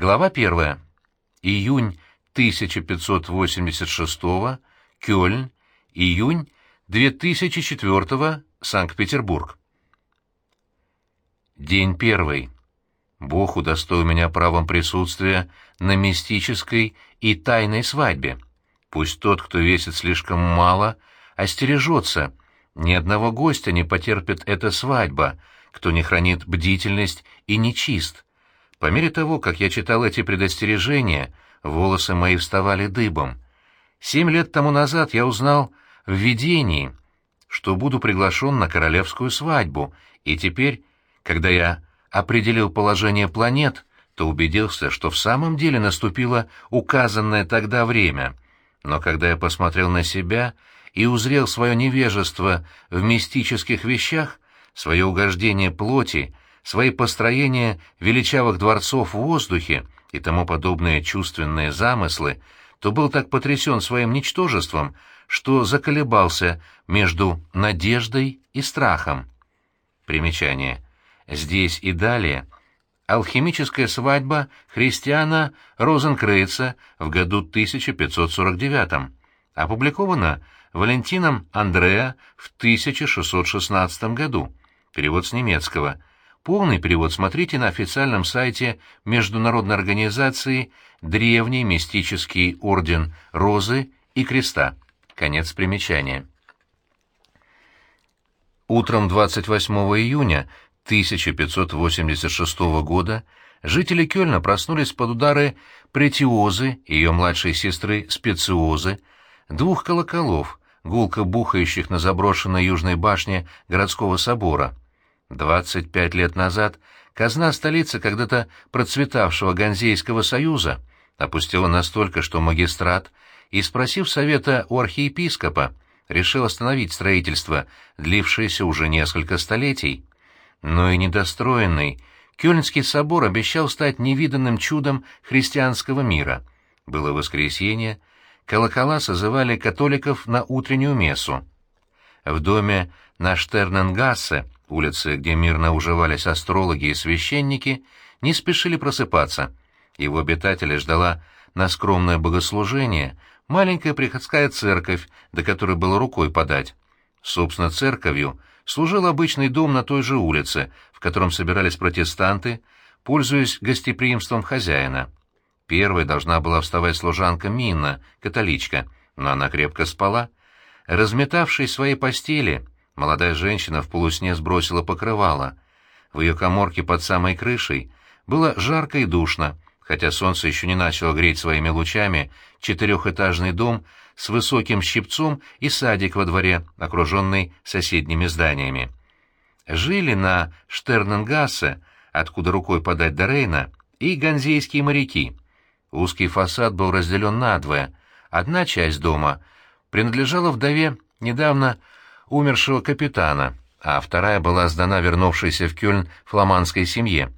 Глава 1. Июнь 1586 Кёльн, июнь 2004 Санкт-Петербург. День первый. Бог удостоил меня правом присутствия на мистической и тайной свадьбе. Пусть тот, кто весит слишком мало, остережется. Ни одного гостя не потерпит эта свадьба, кто не хранит бдительность и не чист. По мере того, как я читал эти предостережения, волосы мои вставали дыбом. Семь лет тому назад я узнал в видении, что буду приглашен на королевскую свадьбу, и теперь, когда я определил положение планет, то убедился, что в самом деле наступило указанное тогда время. Но когда я посмотрел на себя и узрел свое невежество в мистических вещах, свое угождение плоти, свои построения величавых дворцов в воздухе и тому подобные чувственные замыслы, то был так потрясен своим ничтожеством, что заколебался между надеждой и страхом. Примечание. Здесь и далее алхимическая свадьба христиана Розенкрейца в году 1549, опубликована Валентином Андреа в 1616 году. Перевод с немецкого. Полный перевод смотрите на официальном сайте Международной организации «Древний мистический орден Розы и Креста». Конец примечания. Утром 28 июня 1586 года жители Кёльна проснулись под удары претиозы, ее младшей сестры специозы, двух колоколов, гулко бухающих на заброшенной южной башне городского собора. 25 лет назад казна столицы когда-то процветавшего Ганзейского союза опустила настолько, что магистрат, и, спросив совета у архиепископа, решил остановить строительство, длившееся уже несколько столетий но и недостроенный, Кёльнский собор обещал стать невиданным чудом христианского мира. Было воскресенье, колокола созывали католиков на утреннюю мессу. В доме на Штерненгассе, улице, где мирно уживались астрологи и священники, не спешили просыпаться. Его обитатели ждала на скромное богослужение маленькая приходская церковь, до которой было рукой подать. Собственно, церковью служил обычный дом на той же улице, в котором собирались протестанты, пользуясь гостеприимством хозяина. Первой должна была вставать служанка Минна, католичка, но она крепко спала. Разметавшись в своей постели, молодая женщина в полусне сбросила покрывало. В ее коморке под самой крышей было жарко и душно, хотя солнце еще не начало греть своими лучами четырехэтажный дом с высоким щипцом и садик во дворе, окруженный соседними зданиями. Жили на Штерненгассе, откуда рукой подать до Рейна, и ганзейские моряки. Узкий фасад был разделен надвое. Одна часть дома принадлежала вдове недавно умершего капитана, а вторая была сдана вернувшейся в Кёльн фламандской семье.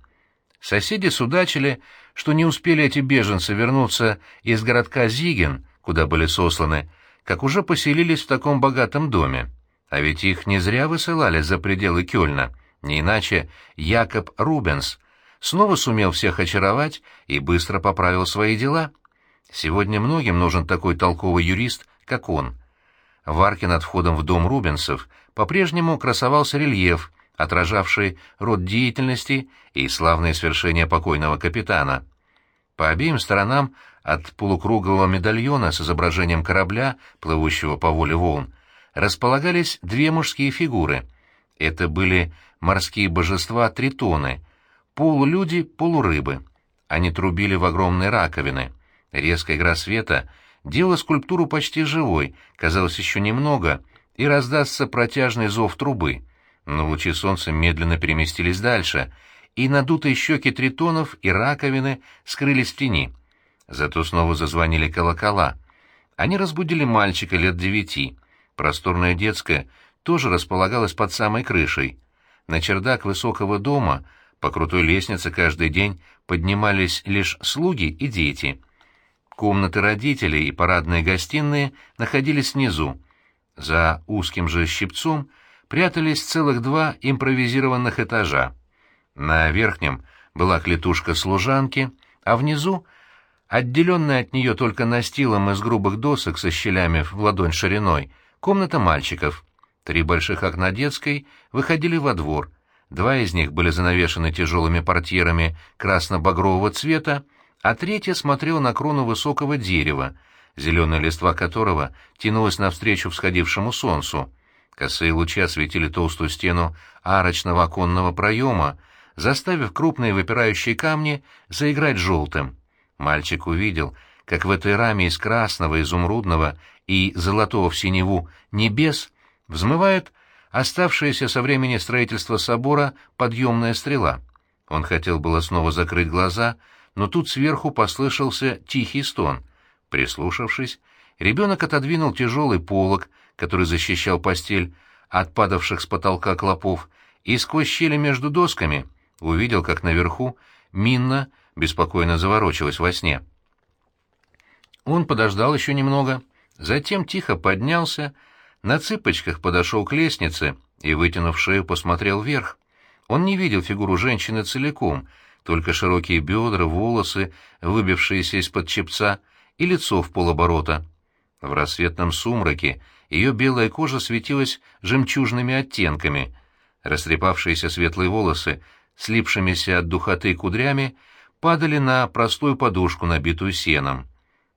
Соседи судачили, что не успели эти беженцы вернуться из городка Зиген, куда были сосланы, как уже поселились в таком богатом доме. А ведь их не зря высылали за пределы Кёльна, не иначе Якоб Рубенс снова сумел всех очаровать и быстро поправил свои дела. Сегодня многим нужен такой толковый юрист, как он. В арке над входом в дом Рубенсов по-прежнему красовался рельеф, отражавший род деятельности и славные свершения покойного капитана. По обеим сторонам от полукруглого медальона с изображением корабля, плывущего по воле волн, располагались две мужские фигуры. Это были морские божества-тритоны, полулюди, полурыбы. Они трубили в огромные раковины. Резкая игра света делала скульптуру почти живой, казалось, еще немного, и раздастся протяжный зов трубы. Но лучи солнца медленно переместились дальше, и надутые щеки тритонов и раковины скрылись в тени. Зато снова зазвонили колокола. Они разбудили мальчика лет девяти. Просторная детская тоже располагалась под самой крышей. На чердак высокого дома по крутой лестнице каждый день поднимались лишь слуги и дети. Комнаты родителей и парадные гостиные находились внизу. За узким же щипцом прятались целых два импровизированных этажа. На верхнем была клетушка служанки, а внизу, отделенная от нее только настилом из грубых досок со щелями в ладонь шириной, комната мальчиков. Три больших окна детской выходили во двор. Два из них были занавешены тяжелыми портьерами красно-багрового цвета, а третья смотрела на крону высокого дерева, зеленая листва которого тянулась навстречу всходившему солнцу. Косые лучи осветили толстую стену арочного оконного проема, заставив крупные выпирающие камни заиграть желтым. Мальчик увидел, как в этой раме из красного, изумрудного и золотого в синеву небес взмывает оставшаяся со времени строительства собора подъемная стрела. Он хотел было снова закрыть глаза, но тут сверху послышался тихий стон. Прислушавшись, ребенок отодвинул тяжелый полог, который защищал постель от падавших с потолка клопов, и сквозь щели между досками увидел, как наверху Минна беспокойно заворочилась во сне. Он подождал еще немного, затем тихо поднялся, на цыпочках подошел к лестнице и, вытянув шею, посмотрел вверх. Он не видел фигуру женщины целиком, только широкие бедра, волосы, выбившиеся из-под чепца, и лицо в полоборота. В рассветном сумраке ее белая кожа светилась жемчужными оттенками. Растрепавшиеся светлые волосы, слипшимися от духоты кудрями, падали на простую подушку, набитую сеном.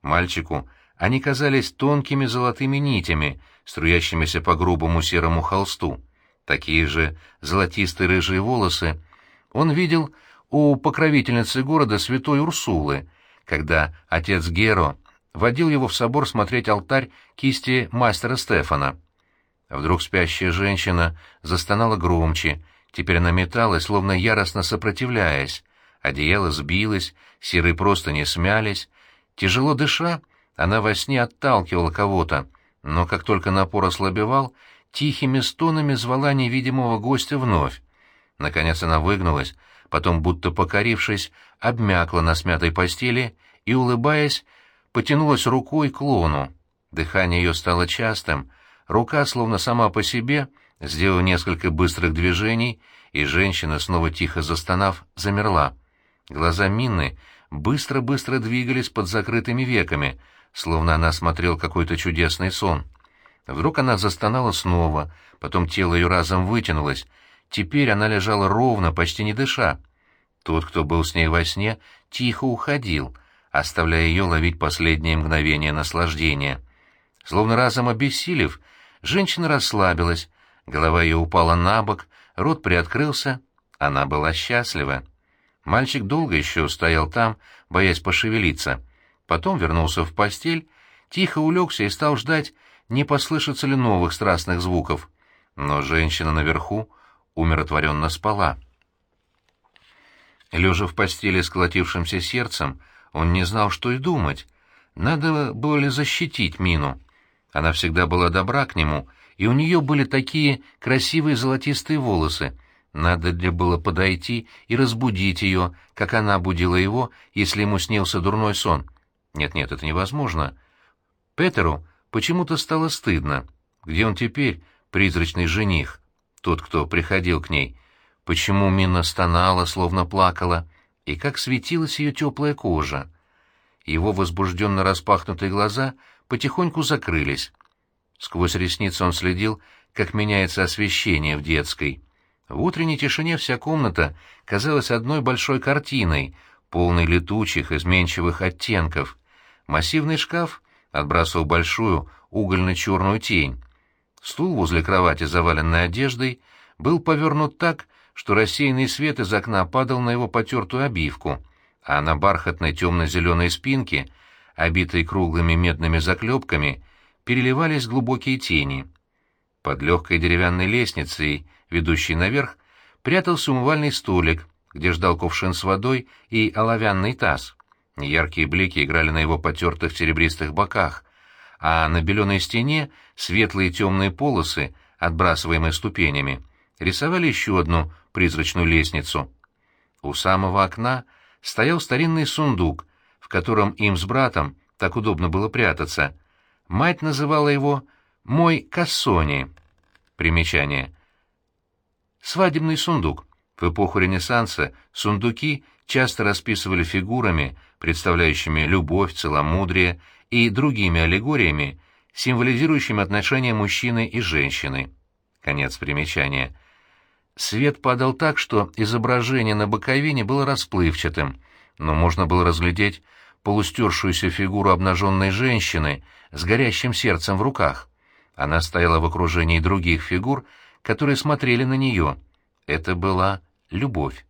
Мальчику они казались тонкими золотыми нитями, струящимися по грубому серому холсту. Такие же золотистые рыжие волосы он видел у покровительницы города святой Урсулы, когда отец Геро водил его в собор смотреть алтарь кисти мастера Стефана. Вдруг спящая женщина застонала громче, теперь она металась, словно яростно сопротивляясь. Одеяло сбилось, серые простыни смялись. Тяжело дыша, она во сне отталкивала кого-то, но как только напор ослабевал, тихими стонами звала невидимого гостя вновь. Наконец она выгнулась, потом, будто покорившись, обмякла на смятой постели и, улыбаясь, потянулась рукой к лону. Дыхание ее стало частым, рука, словно сама по себе, сделала несколько быстрых движений, и женщина, снова тихо застонав, замерла. Глаза Минны быстро-быстро двигались под закрытыми веками, словно она смотрела какой-то чудесный сон. Вдруг она застонала снова, потом тело ее разом вытянулось. Теперь она лежала ровно, почти не дыша. Тот, кто был с ней во сне, тихо уходил, оставляя ее ловить последние мгновения наслаждения. Словно разом обессилев, женщина расслабилась, голова ее упала на бок, рот приоткрылся, она была счастлива. Мальчик долго еще стоял там, боясь пошевелиться — Потом вернулся в постель, тихо улегся и стал ждать, не послышится ли новых страстных звуков. Но женщина наверху умиротворенно спала. Лежа в постели с колотившимся сердцем, он не знал, что и думать. Надо было ли защитить Мину? Она всегда была добра к нему, и у нее были такие красивые золотистые волосы. Надо ли было подойти и разбудить ее, как она будила его, если ему снился дурной сон? Нет-нет, это невозможно. Петеру почему-то стало стыдно. Где он теперь, призрачный жених? Тот, кто приходил к ней. Почему Мина стонала, словно плакала, и как светилась ее теплая кожа. Его возбужденно распахнутые глаза потихоньку закрылись. Сквозь ресницы он следил, как меняется освещение в детской. В утренней тишине вся комната казалась одной большой картиной, полной летучих, изменчивых оттенков. Массивный шкаф отбрасывал большую угольно-черную тень. Стул возле кровати, заваленный одеждой, был повернут так, что рассеянный свет из окна падал на его потертую обивку, а на бархатной темно-зеленой спинке, обитой круглыми медными заклепками, переливались глубокие тени. Под легкой деревянной лестницей, ведущей наверх, прятался умывальный столик, где ждал кувшин с водой и оловянный таз. Яркие блики играли на его потертых серебристых боках, а на беленой стене светлые темные полосы, отбрасываемые ступенями, рисовали еще одну призрачную лестницу. У самого окна стоял старинный сундук, в котором им с братом так удобно было прятаться. Мать называла его «мой кассони». Примечание. Свадебный сундук. В эпоху Ренессанса сундуки часто расписывали фигурами, представляющими любовь, целомудрие и другими аллегориями, символизирующими отношения мужчины и женщины. Конец примечания. Свет падал так, что изображение на боковине было расплывчатым, но можно было разглядеть полустершуюся фигуру обнаженной женщины с горящим сердцем в руках. Она стояла в окружении других фигур, которые смотрели на нее. Это была любовь.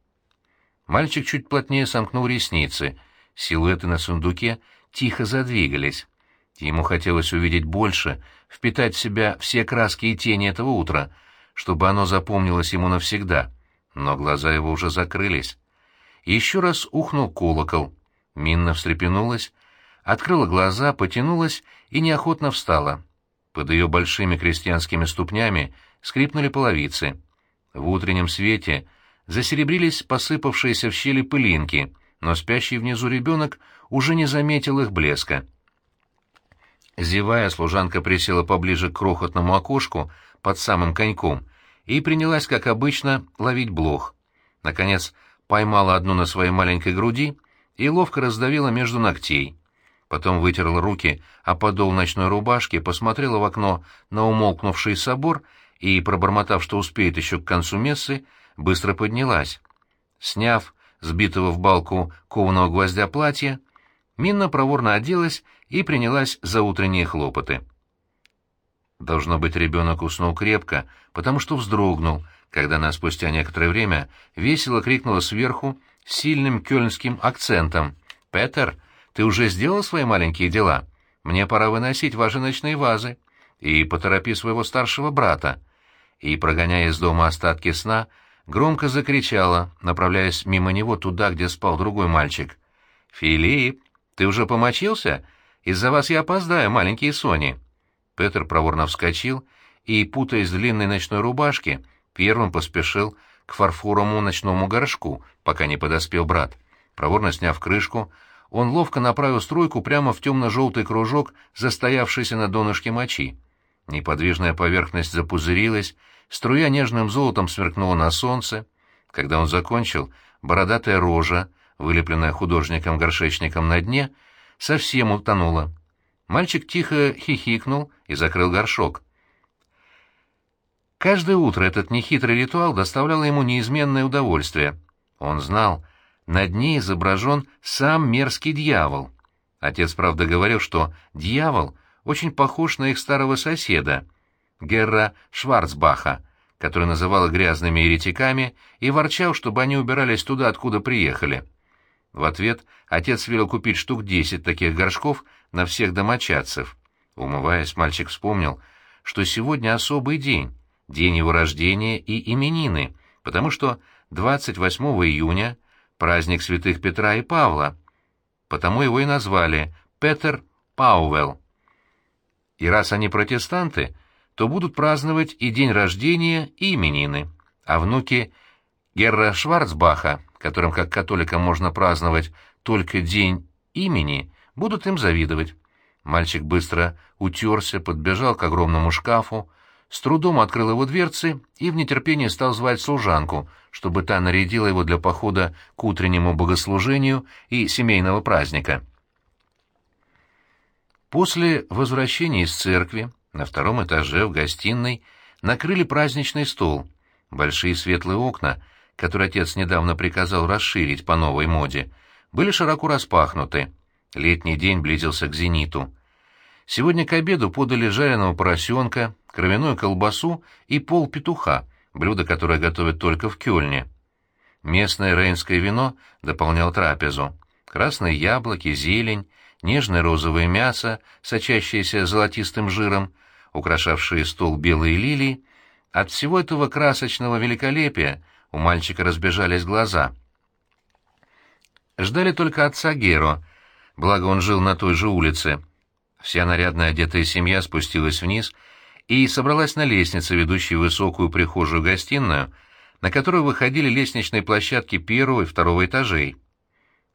Мальчик чуть плотнее сомкнул ресницы. Силуэты на сундуке тихо задвигались. Ему хотелось увидеть больше, впитать в себя все краски и тени этого утра, чтобы оно запомнилось ему навсегда. Но глаза его уже закрылись. Еще раз ухнул колокол. Минна встрепенулась, открыла глаза, потянулась и неохотно встала. Под ее большими крестьянскими ступнями скрипнули половицы. В утреннем свете засеребрились посыпавшиеся в щели пылинки, но спящий внизу ребенок уже не заметил их блеска. Зевая, служанка присела поближе к крохотному окошку под самым коньком и принялась, как обычно, ловить блох. Наконец, поймала одну на своей маленькой груди и ловко раздавила между ногтей. Потом вытерла руки, а подол ночной рубашки посмотрела в окно на умолкнувший собор и, пробормотав, что успеет еще к концу мессы, быстро поднялась. Сняв сбитого в балку кованого гвоздя платья, Минна проворно оделась и принялась за утренние хлопоты. Должно быть, ребенок уснул крепко, потому что вздрогнул, когда она спустя некоторое время весело крикнула сверху сильным кёльнским акцентом. «Петер, ты уже сделал свои маленькие дела? Мне пора выносить ваши ночные вазы. И поторопи своего старшего брата». И, прогоняя из дома остатки сна, громко закричала, направляясь мимо него туда, где спал другой мальчик. «Филипп, ты уже помочился? Из-за вас я опоздаю, маленькие Сони». Петр проворно вскочил и, путаясь в длинной ночной рубашке, первым поспешил к фарфоровому ночному горшку, пока не подоспел брат. Проворно сняв крышку, он ловко направил струйку прямо в темно-желтый кружок, застоявшийся на донышке мочи. Неподвижная поверхность запузырилась, струя нежным золотом сверкнула на солнце. Когда он закончил, бородатая рожа, вылепленная художником-горшечником на дне, совсем утонула. Мальчик тихо хихикнул и закрыл горшок. Каждое утро этот нехитрый ритуал доставлял ему неизменное удовольствие. Он знал, на дне изображен сам мерзкий дьявол. Отец, правда, говорил, что дьявол очень похож на их старого соседа, Герра Шварцбаха, который называл грязными еретиками и ворчал, чтобы они убирались туда, откуда приехали. В ответ отец велел купить штук десять таких горшков на всех домочадцев. Умываясь, мальчик вспомнил, что сегодня особый день, день его рождения и именины, потому что 28 июня — праздник святых Петра и Павла, потому его и назвали Петер Пауэлл. И раз они протестанты, то будут праздновать и день рождения, и именины. А внуки Герра Шварцбаха, которым как католикам можно праздновать только день имени, будут им завидовать. Мальчик быстро утерся, подбежал к огромному шкафу, с трудом открыл его дверцы и в нетерпении стал звать служанку, чтобы та нарядила его для похода к утреннему богослужению и семейного праздника. После возвращения из церкви на втором этаже в гостиной накрыли праздничный стол. Большие светлые окна, которые отец недавно приказал расширить по новой моде, были широко распахнуты. Летний день близился к зениту. Сегодня к обеду подали жареного поросенка, кровяную колбасу и пол петуха, блюдо, которое готовят только в Кёльне. Местное рейнское вино дополнял трапезу. Красные яблоки, зелень, нежное розовое мясо, сочащееся золотистым жиром, украшавшие стол белые лилии, от всего этого красочного великолепия у мальчика разбежались глаза. Ждали только отца Геро, благо он жил на той же улице. Вся нарядно одетая семья спустилась вниз и собралась на лестнице, ведущей в высокую прихожую гостиную, на которую выходили лестничные площадки первого и второго этажей.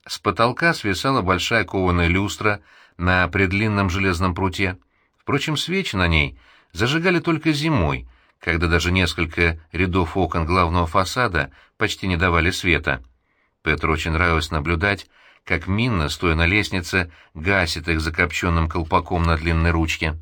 С потолка свисала большая кованая люстра на предлинном железном пруте. Впрочем, свечи на ней зажигали только зимой, когда даже несколько рядов окон главного фасада почти не давали света. Петру очень нравилось наблюдать, как Минна, стоя на лестнице, гасит их закопченным колпаком на длинной ручке.